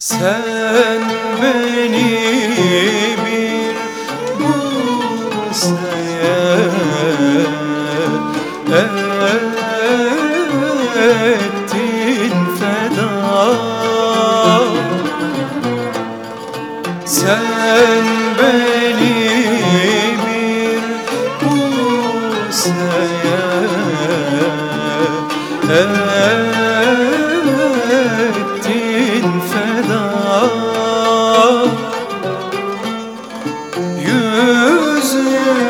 Sen beni bir bulsaya ettin feda. Sen beni bir bulsaya ettin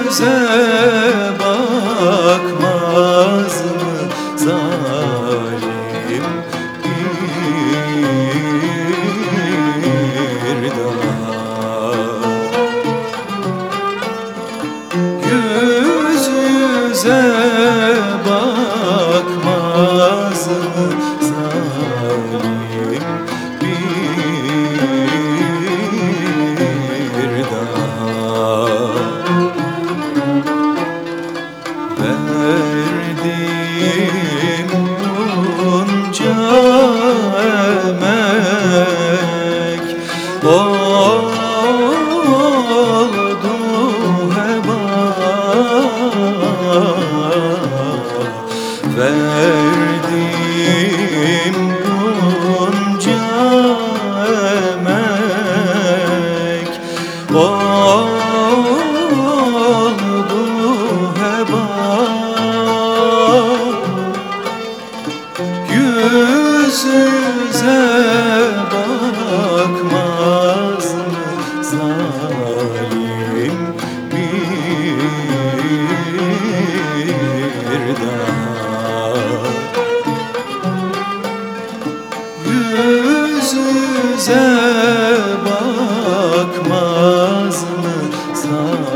yüze bakmaz mı zalim bir daha Yüz yüze bakmaz mı Verdim bunca emek Oldu heba. Verdim yüze bakmaz mı? Zalim